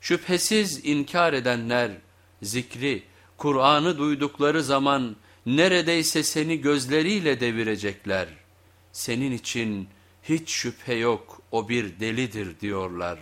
Şüphesiz inkar edenler zikri, Kur'an'ı duydukları zaman neredeyse seni gözleriyle devirecekler. Senin için hiç şüphe yok o bir delidir diyorlar.